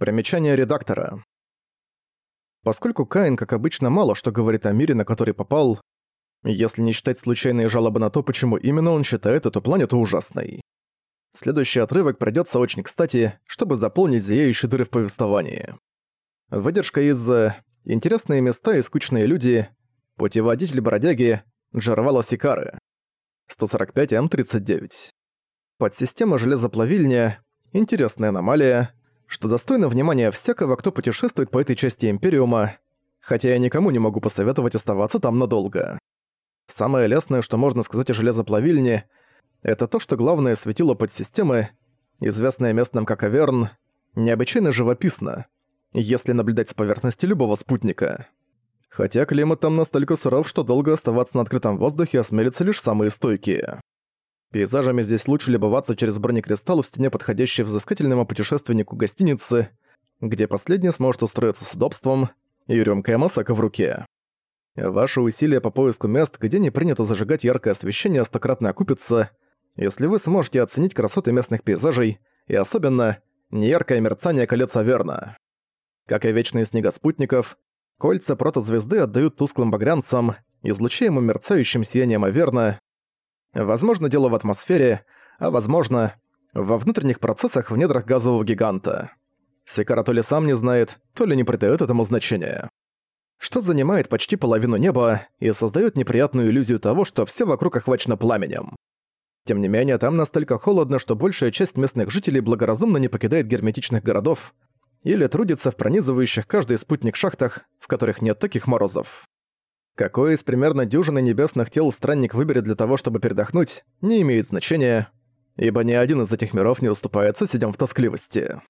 Примечание редактора. Поскольку Каин, как обычно, мало что говорит о мире, на который попал, если не считать случайные жалобы на то, почему именно он считает эту планету ужасной. Следующий отрывок придётся очень кстати, чтобы заполнить зияющие дыры в повествовании. Выдержка из «Интересные места и скучные люди», «Путеводитель бродяги», Джарвала Сикары. 145М39. Подсистема железоплавильня – интересная аномалия, что достойно внимания всякого, кто путешествует по этой части Империума, хотя я никому не могу посоветовать оставаться там надолго. Самое лестное, что можно сказать о железоплавильне, это то, что главное светило подсистемы, известное местным как Аверн, необычайно живописно, если наблюдать с поверхности любого спутника. Хотя климат там настолько суров, что долго оставаться на открытом воздухе осмелятся лишь самые стойкие. Пейзажами здесь лучше любоваться через бронекристалл в стене, подходящей взыскательному путешественнику гостиницы, где последний сможет устроиться с удобством и рюмкой масака в руке. Ваши усилия по поиску мест, где не принято зажигать яркое освещение, стократно окупятся, если вы сможете оценить красоты местных пейзажей и особенно неяркое мерцание колец Аверна. Как и вечные снега спутников, кольца протозвезды отдают тусклым багрянцам, излучаемым мерцающим сиянием Аверна, Возможно, дело в атмосфере, а возможно, во внутренних процессах в недрах газового гиганта. Секара то ли сам не знает, то ли не придает этому значения. Что занимает почти половину неба и создает неприятную иллюзию того, что все вокруг охвачено пламенем. Тем не менее, там настолько холодно, что большая часть местных жителей благоразумно не покидает герметичных городов или трудится в пронизывающих каждый спутник шахтах, в которых нет таких морозов. Какой из примерно дюжины небесных тел странник выберет для того, чтобы передохнуть, не имеет значения, ибо ни один из этих миров не уступает соседям в тоскливости.